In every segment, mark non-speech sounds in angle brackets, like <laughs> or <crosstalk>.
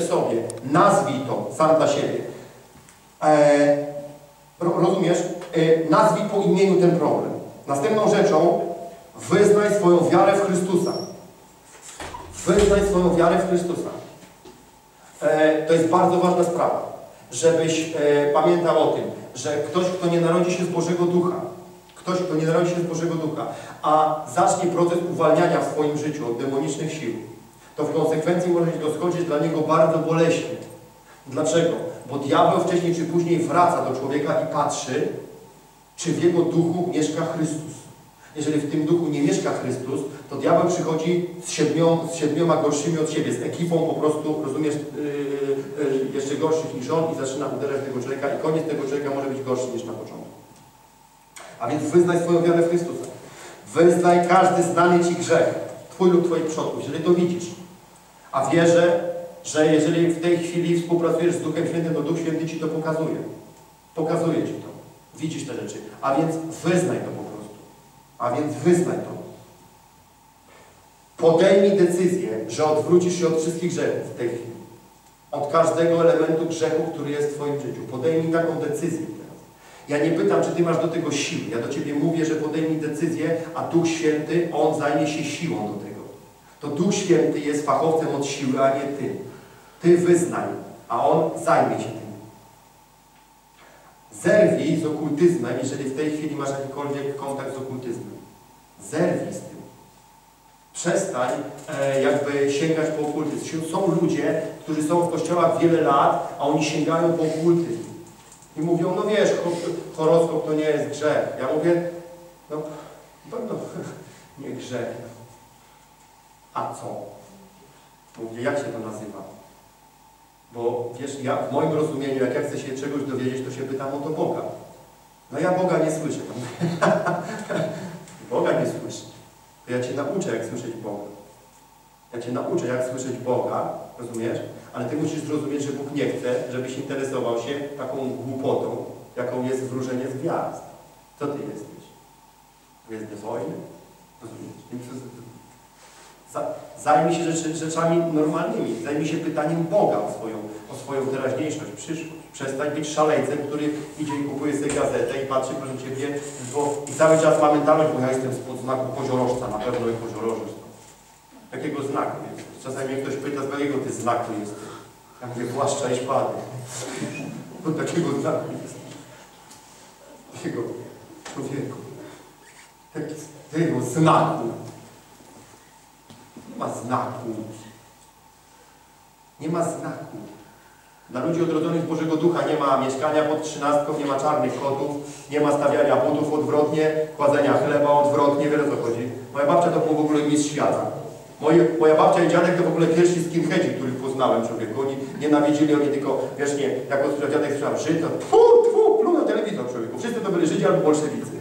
sobie. Nazwij to sam dla siebie. E, ro- rozumiesz? E, nazwij po imieniu ten problem. Następną rzeczą wyznaj swoją wiarę w Chrystusa. Wyznaj swoją wiarę w Chrystusa. E, to jest bardzo ważna sprawa, żebyś e, pamiętał o tym, że ktoś, kto nie narodzi się z Bożego Ducha, ktoś, kto nie narodzi się z Bożego Ducha, a zacznie proces uwalniania w swoim życiu od demonicznych sił, to w konsekwencji może się to skończyć dla niego bardzo boleśnie. Dlaczego? Bo diabeł wcześniej czy później wraca do człowieka i patrzy, czy w jego duchu mieszka Chrystus. Jeżeli w tym duchu nie mieszka Chrystus, to diabeł przychodzi z, siedmią, z siedmioma gorszymi od siebie, z ekipą po prostu, rozumiesz, yy, yy, jeszcze gorszych niż on i zaczyna uderzać tego człowieka i koniec tego człowieka może być gorszy niż na początku. A więc wyznaj swoją wiarę w Chrystusa. Wyznaj każdy znany Ci grzech, Twój lub Twoich przodków, jeżeli to widzisz. A wierzę, że jeżeli w tej chwili współpracujesz z Duchem Świętym, to Duch Święty Ci to pokazuje. Pokazuje Ci to. Widzisz te rzeczy. A więc wyznaj to po prostu. A więc wyznaj to. Podejmij decyzję, że odwrócisz się od wszystkich grzechów w tej chwili. Od każdego elementu grzechu, który jest w Twoim życiu. Podejmij taką decyzję teraz. Ja nie pytam, czy Ty masz do tego siły. Ja do Ciebie mówię, że podejmij decyzję, a Duch Święty, On zajmie się siłą do tego. To Duch Święty jest fachowcem od siły, a nie Ty. Ty wyznaj, a On zajmie się tym. Zerwij z okultyzmem, jeżeli w tej chwili masz jakikolwiek kontakt z okultyzmem. Zerwij z tym. Przestań e, jakby sięgać po okultyzm. Są ludzie, którzy są w kościołach wiele lat, a oni sięgają po okultyzm. I mówią, no wiesz, ho- horoskop to nie jest grzech. Ja mówię, no pewno <laughs> nie grzech. A co? Mówię, jak się to nazywa? Bo wiesz, ja w moim rozumieniu, jak ja chcę się czegoś dowiedzieć, to się pytam o to Boga. No ja Boga nie słyszę. <laughs> Boga nie słyszę. To ja Cię nauczę, jak słyszeć Boga. Ja Cię nauczę, jak słyszeć Boga, rozumiesz? Ale Ty musisz zrozumieć, że Bóg nie chce, żebyś interesował się taką głupotą, jaką jest wróżenie z gwiazd. Co Ty jesteś? Gwiezdne wojny? Rozumiesz? Za- Zajmij się rzeczami normalnymi. Zajmij się pytaniem Boga o swoją, o swoją teraźniejszość, przyszłość. Przestań być szaleńcem, który idzie i kupuje sobie gazetę i patrzy, proszę Ciebie, bo i cały czas ma mentalność, bo ja jestem spod znaku poziorożca, na pewno i poziorożec. Jakiego znaku jest? Czasami mnie ktoś pyta, z jakiego Ty znaku jesteś? Ja mówię, płaszcza i szpady. <laughs> Bo takiego znaku jest. Takiego człowieku. Takiego znaku. Znaku. Nie ma znaku. Dla ludzi odrodzonych z Bożego Ducha nie ma mieszkania pod trzynastką, nie ma czarnych kotów, nie ma stawiania butów odwrotnie, kładzenia chleba odwrotnie, wiele co chodzi. Moja babcia to był w ogóle mistrz świata. Moje, moja babcia i dziadek to w ogóle pierwsi skinheadzi, których poznałem człowieku. Oni nienawidzili, oni tylko, wiesz nie, jak usłyszał dziadek słyszał Żyd, to tfu, tfu, pluł na telewizor człowieku. Wszyscy to byli Żydzi albo bolszewicy.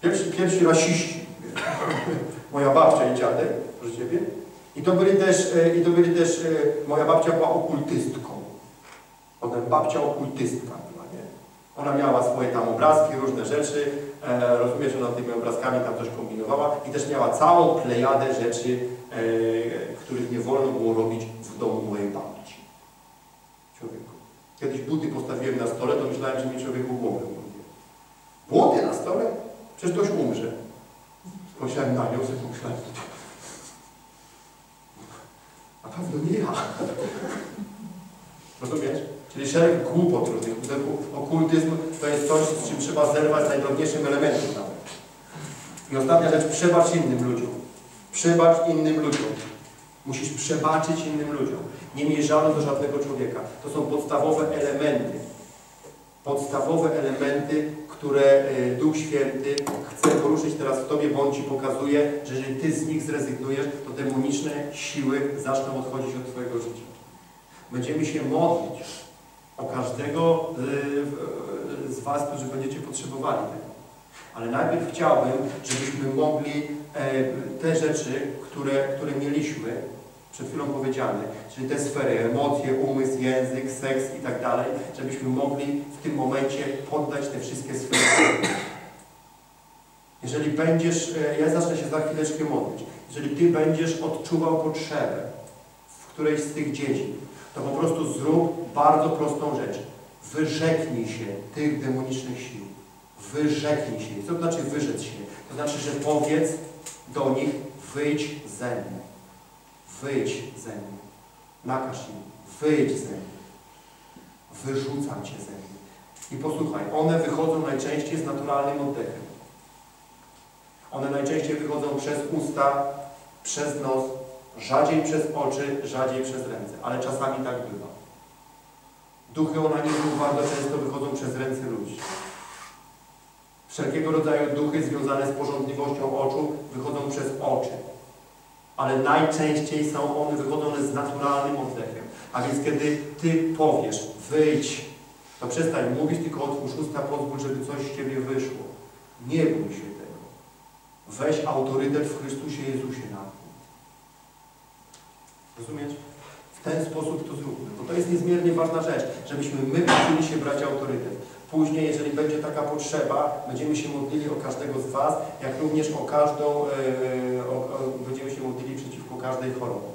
Pierwsi, pierwsi rasiści. <laughs> Moja babcia i dziadek, I to byli też, e, i to byli też, e, moja babcia była okultystką. Potem babcia okultystka była, nie? Ona miała swoje tam obrazki, różne rzeczy, e, rozumiesz, ona tymi obrazkami tam coś kombinowała i też miała całą plejadę rzeczy, e, których nie wolno było robić w domu mojej babci. Człowieku. Kiedyś buty postawiłem na stole, to myślałem, że mi człowieku głowę urwie. Buty na stole? Przecież ktoś umrze. Spojrzałem na nią, sobie pomyślałem, na pewno nie ja. Rozumiesz? Czyli szereg głupot różnych. Okultyzm to jest coś, z czym trzeba zerwać najdrobniejszym elementem nawet. I ostatnia rzecz, przebacz innym ludziom. Przebacz innym ludziom. Musisz przebaczyć innym ludziom. Nie miej żalu do żadnego człowieka. To są podstawowe elementy. Podstawowe elementy, które y, Duch Święty chce poruszyć teraz w Tobie, bo On Ci pokazuje, że jeżeli Ty z nich zrezygnujesz, to demoniczne siły zaczną odchodzić od Twojego życia. Będziemy się modlić o każdego y, y, z Was, którzy będziecie potrzebowali tego. Ale najpierw chciałbym, żebyśmy mogli e, te rzeczy, które, które mieliśmy, przed chwilą powiedziane, czyli te sfery, emocje, umysł, język, seks i tak dalej, żebyśmy mogli w tym momencie poddać te wszystkie sfery. Jeżeli będziesz, e, ja zacznę się za chwileczkę modlić, jeżeli Ty będziesz odczuwał potrzebę, w którejś z tych dziedzin, to po prostu zrób bardzo prostą rzecz. Wyrzeknij się tych demonicznych sił. Wyrzeknij się. Co to znaczy wyrzec się? To znaczy, że powiedz do nich, wyjdź ze mnie. Wyjdź ze mnie. Nakaż im, wyjdź ze mnie. Wyrzucam Cię ze mnie. I posłuchaj, one wychodzą najczęściej z naturalnym oddechem. One najczęściej wychodzą przez usta, przez nos, rzadziej przez oczy, rzadziej przez ręce, ale czasami tak bywa. Duchy onanizmu bardzo często wychodzą przez ręce ludzi. Wszelkiego rodzaju duchy związane z porządliwością oczu wychodzą przez oczy. Ale najczęściej są one wychodzą z naturalnym oddechem. A więc kiedy Ty powiesz, wyjdź, to przestań mówić, tylko otwórz usta, pozwól, żeby coś z Ciebie wyszło. Nie bój się tego. Weź autorytet w Chrystusie Jezusie na to. Rozumiesz? W ten sposób to zróbmy. Bo to jest niezmiernie ważna rzecz, żebyśmy my uczyli się brać autorytet. Później, jeżeli będzie taka potrzeba, będziemy się modlili o każdego z Was, jak również o każdą, każdej chorobie.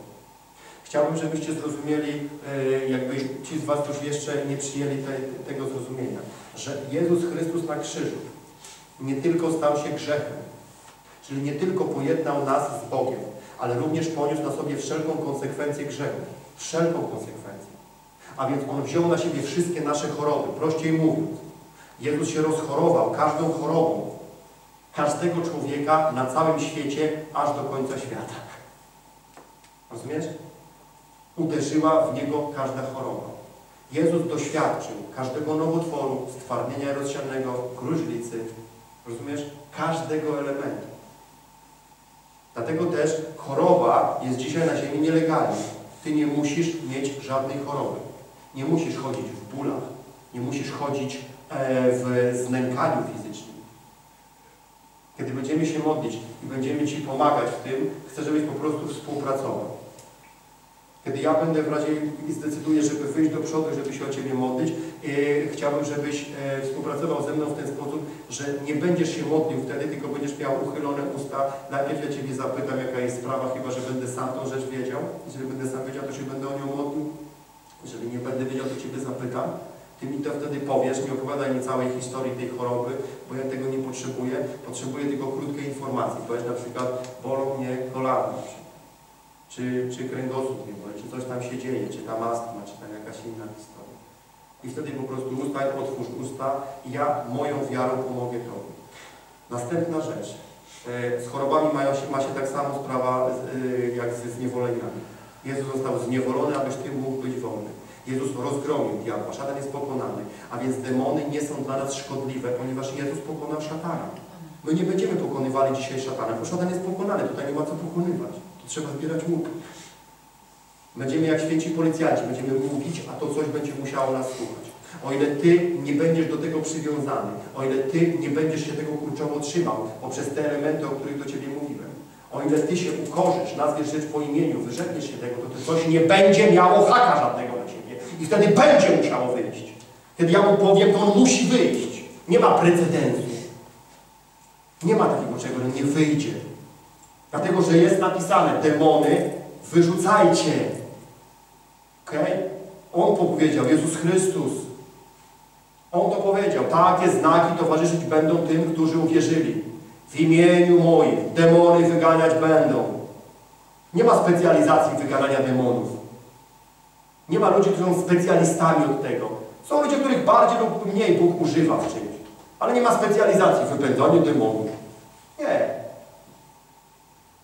Chciałbym, żebyście zrozumieli, yy, jakby ci z Was, którzy jeszcze nie przyjęli te, tego zrozumienia, że Jezus Chrystus na krzyżu nie tylko stał się grzechem, czyli nie tylko pojednał nas z Bogiem, ale również poniósł na sobie wszelką konsekwencję grzechu. Wszelką konsekwencję. A więc On wziął na siebie wszystkie nasze choroby. Prościej mówiąc, Jezus się rozchorował każdą chorobą każdego człowieka na całym świecie, aż do końca świata. Rozumiesz? Uderzyła w Niego każda choroba. Jezus doświadczył każdego nowotworu, stwardnienia rozsianego, gruźlicy, rozumiesz? Każdego elementu. Dlatego też choroba jest dzisiaj na ziemi nielegalna. Ty nie musisz mieć żadnej choroby. Nie musisz chodzić w bólach. Nie musisz chodzić e, w znękaniu fizycznym. Kiedy będziemy się modlić i będziemy Ci pomagać w tym, chcę, żebyś po prostu współpracował. Kiedy ja będę w razie i zdecyduję, żeby wyjść do przodu, żeby się o Ciebie modlić, e, chciałbym, żebyś e, współpracował ze mną w ten sposób, że nie będziesz się modlił wtedy, tylko będziesz miał uchylone usta. Najpierw ja Ciebie zapytam, jaka jest sprawa, chyba, że będę sam tą rzecz wiedział. Jeżeli będę sam wiedział, to się będę o nią modlił. Jeżeli nie będę wiedział, to Ciebie zapytam. Ty mi to wtedy powiesz, nie opowiadaj mi całej historii tej choroby, bo ja tego nie potrzebuję. Potrzebuję tylko krótkiej informacji. Powiedz na przykład, bolą mnie kolana, czy, czy kręgosłup mnie boli, czy coś tam się dzieje, czy tam astma, czy tam jakaś inna historia. I wtedy po prostu ustań, otwórz usta i ja moją wiarą pomogę Tobie. Następna rzecz. E, z chorobami mają się, ma się tak samo sprawa e, jak ze zniewoleniami. Jezus został zniewolony, abyś Ty mógł być wolny. Jezus rozgromił diabła, szatan jest pokonany. A więc demony nie są dla nas szkodliwe, ponieważ Jezus pokonał szatana. My nie będziemy pokonywali dzisiaj szatana, bo szatan jest pokonany, tutaj nie ma co pokonywać. To trzeba zbierać łuk. Będziemy jak święci policjanci, będziemy mówić, a to coś będzie musiało nas słuchać. O ile Ty nie będziesz do tego przywiązany, o ile Ty nie będziesz się tego kurczowo trzymał poprzez te elementy, o których do Ciebie mówiłem, o ile Ty się ukorzysz, nazwiesz rzecz po imieniu, wyrzekniesz się tego, to to coś nie będzie miało haka żadnego. I wtedy będzie musiało wyjść. Kiedy Mu powiem, to On musi wyjść. Nie ma precedensu. Nie ma takiego czego, nie wyjdzie. Dlatego, że jest napisane, demony wyrzucajcie. Okej? Okay? On powiedział, Jezus Chrystus. On to powiedział. Takie znaki towarzyszyć będą tym, którzy uwierzyli. W imieniu moim demony wyganiać będą. Nie ma specjalizacji wyganania demonów. Nie ma ludzi, którzy są specjalistami od tego. Są ludzie, których bardziej lub mniej Bóg używa w czymś. Ale nie ma specjalizacji w wypędzaniu demonów. Nie.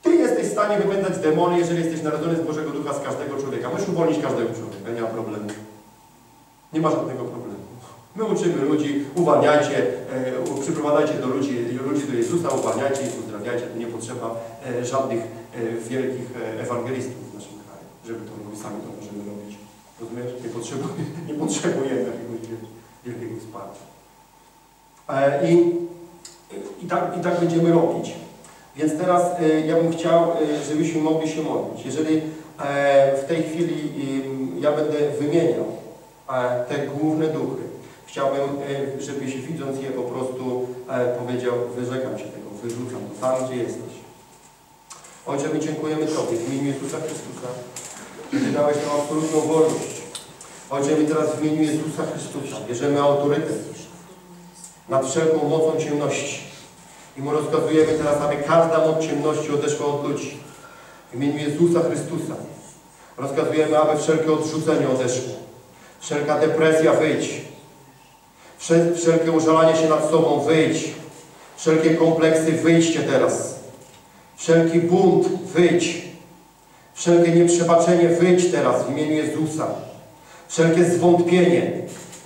Ty jesteś w stanie wypędzać demony, jeżeli jesteś narodzony z Bożego Ducha z każdego człowieka. Możesz uwolnić każdego człowieka, nie ma problemu. Nie ma żadnego problemu. My uczymy ludzi, uwalniajcie, e, przyprowadzajcie do ludzi, ludzi do Jezusa, uwalniajcie ich, uzdrawiajcie. To nie potrzeba e, żadnych e, wielkich e, ewangelistów w naszym kraju, żeby to robić. Sami to możemy robić. Rozumiesz? Nie, potrzebuje, <laughs> nie potrzebujemy jakiegoś wielkiego wsparcia. E, i, i, tak, I tak będziemy robić. Więc teraz e, ja bym chciał, e, żebyśmy mogli się modlić. Jeżeli w tej chwili ja będę wymieniał te główne duchy, chciałbym, żebyś widząc je po prostu powiedział, wyrzekam się tego, wyrzucam to tam, gdzie jesteś. Ojcze, my dziękujemy Tobie w imieniu Jezusa Chrystusa Ty dałeś nam absolutną wolność. Ojcze, my teraz w imieniu Jezusa Chrystusa bierzemy autorytet nad wszelką mocą ciemności. I mu rozkazujemy teraz, aby każda moc ciemności odeszła od ludzi. W imieniu Jezusa Chrystusa rozkazujemy, aby wszelkie odrzucenie odeszło. Wszelka depresja wyjdź. Wszel wszelkie użalanie się nad sobą wyjdź. Wszelkie kompleksy wyjdźcie teraz. Wszelki bunt wyjdź. Wszelkie nieprzebaczenie wyjdź teraz w imieniu Jezusa. Wszelkie zwątpienie,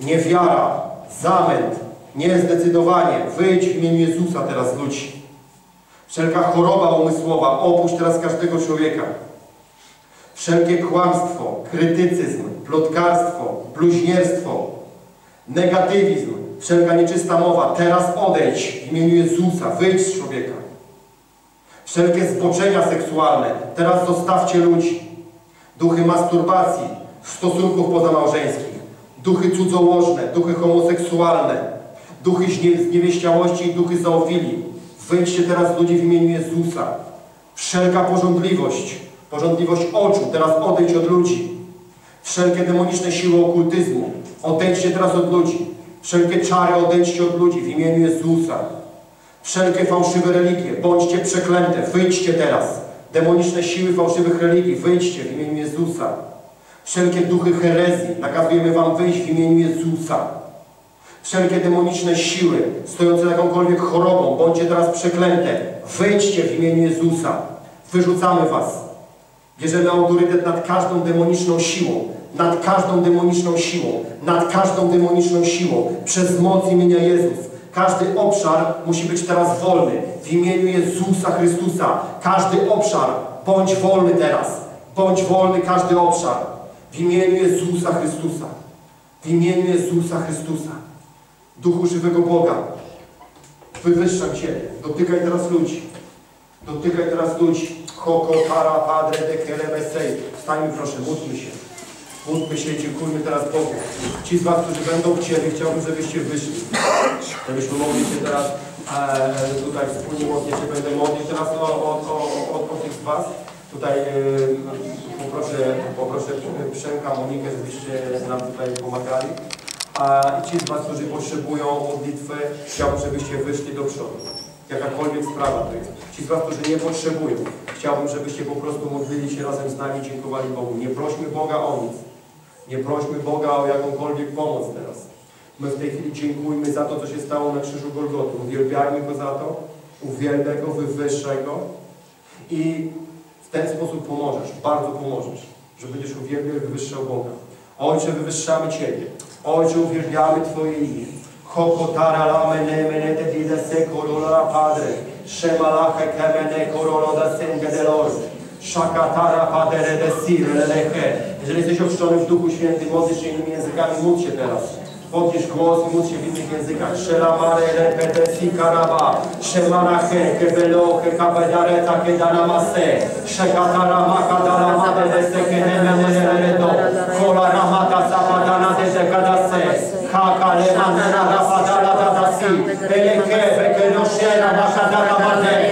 niewiara, zamęt, niezdecydowanie wyjdź w imieniu Jezusa teraz ludzi. Wszelka choroba umysłowa opuść teraz każdego człowieka. Wszelkie kłamstwo, krytycyzm, plotkarstwo, bluźnierstwo, negatywizm, wszelka nieczysta mowa, teraz odejdź w imieniu Jezusa, wyjdź z człowieka. Wszelkie zboczenia seksualne, teraz zostawcie ludzi. Duchy masturbacji, stosunków pozamałżeńskich, duchy cudzołożne, duchy homoseksualne, duchy zniewieściałości i duchy zaofilii. Wyjdźcie teraz ludzi w imieniu Jezusa. Wszelka porządliwość, porządliwość oczu, teraz odejdź od ludzi. Wszelkie demoniczne siły okultyzmu, odejdźcie teraz od ludzi. Wszelkie czary odejdźcie od ludzi w imieniu Jezusa. Wszelkie fałszywe religie, bądźcie przeklęte, wyjdźcie teraz. Demoniczne siły fałszywych religii, wyjdźcie w imieniu Jezusa. Wszelkie duchy herezji, nakazujemy wam wyjść w imieniu Jezusa. Wszelkie demoniczne siły, stojące jakąkolwiek chorobą, bądźcie teraz przeklęte, wyjdźcie w imieniu Jezusa. Wyrzucamy was. Bierzemy autorytet nad każdą demoniczną siłą, nad każdą demoniczną siłą, nad każdą demoniczną siłą, przez moc imienia Jezus. Każdy obszar musi być teraz wolny. W imieniu Jezusa Chrystusa. Każdy obszar, bądź wolny teraz. Bądź wolny każdy obszar. W imieniu Jezusa Chrystusa. W imieniu Jezusa Chrystusa. Duchu żywego Boga. Wywyższam Cię. Dotykaj teraz ludzi. Dotykaj teraz ludzi. Hoko, para, padre, de kelebesej. Wstańmy proszę, módlmy się. Módlmy się dziękujmy teraz Bogu. Ci z Was, którzy będą chcieli, chciałbym, żebyście wyszli. Żebyśmy mogli się teraz e, tutaj wspólnie modlić. się będę modlić teraz o, o, o, o, tych z Was. Tutaj e, poproszę, poproszę Przemka, Monikę, żebyście nam tutaj pomagali. A ci z Was, którzy potrzebują modlitwy, chciałbym, żebyście wyszli do przodu. Jakakolwiek sprawa to jest. Ci z Was, którzy nie potrzebują, chciałbym, żebyście po prostu modlili się razem z nami dziękowali Bogu. Nie prośmy Boga o nic. Nie prośmy Boga o jakąkolwiek pomoc teraz. My w tej chwili dziękujmy za to, co się stało na krzyżu Golgoty. Uwielbiajmy Go za to, uwielbiaj Go, wywyższaj Go i w ten sposób pomożesz, bardzo pomożesz, że będziesz uwielbiał i wywyższał Boga. Ojcze, wywyższamy Ciebie. Ojcze, uwielbiamy Twoje imię. Hokotara la mene mene te dide se korola padre. Shemalache kemene korola da senge de lor. Shakatara padere de sire leleche. Jeżeli jesteś ochrzczony w Duchu Świętym, modlisz się innymi językami, módl się teraz. Podnieś głos i módl się w innych językach. Shelamare repete si karaba. Shemanache kebeloche kabedareta kedanamase. Shekatara makadara mabede se kenemene do. Kola ramata zapadana de dekadase. Kakale manera rapadala dadasi. Beleke bekedoshera makadara made.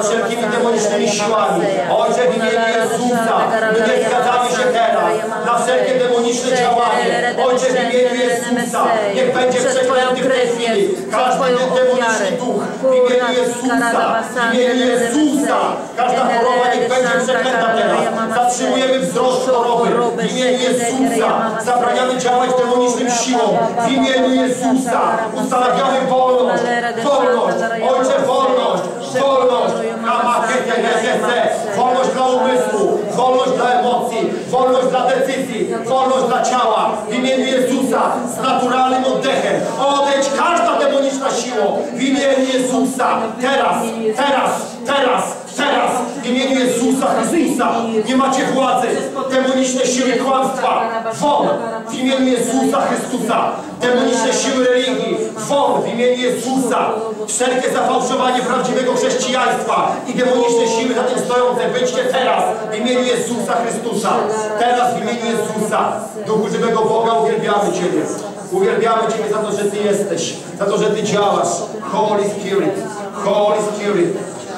Nad wszelkimi demonicznymi siłami. Ojcze, w imieniu Jezusa, my nie zgadzamy się teraz na wszelkie demoniczne działanie. Ojcze, w imieniu Jezusa, niech będzie przeklęty w tej chwili każdy demoniczny duch. W imieniu Jezusa, w imieniu Jezusa, każda choroba niech będzie przeklęta teraz. Zatrzymujemy wzrost choroby. W imieniu Jezusa, zabraniamy działać demonicznym siłom. W imieniu Jezusa, ustanawiamy wolność, wolność, Ojcze, wolność, wolność, kamakete, wolność dla umysłu, wolność dla emocji, wolność dla decyzji, wolność dla ciała. W imieniu Jezusa, z naturalnym oddechem, odejdź każda demoniczna siła. W imieniu Jezusa, teraz, teraz, teraz, teraz, w imieniu Jezusa Chrystusa, nie macie władzy, demoniczne siły kłamstwa, won, w imieniu Jezusa Chrystusa, demoniczne siły religii, won, w imieniu Jezusa, wszelkie zafałszowanie prawdziwego chrześcijaństwa i demoniczne siły za tym stojące, wyjdźcie teraz, w imieniu Jezusa Chrystusa, teraz w imieniu Jezusa, Duchu żywego Boga, uwielbiamy Ciebie. Uwielbiamy Ciebie za to, że Ty jesteś, za to, że Ty działasz. Holy Spirit, Holy Spirit,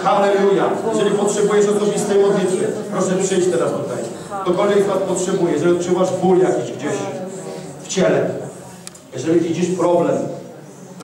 Halleluja. Jeżeli potrzebujesz osobistej modlitwy, proszę przyjść teraz tutaj. Ktokolwiek z Was potrzebuje, jeżeli odczuwasz ból jakiś gdzieś w ciele, jeżeli widzisz problem,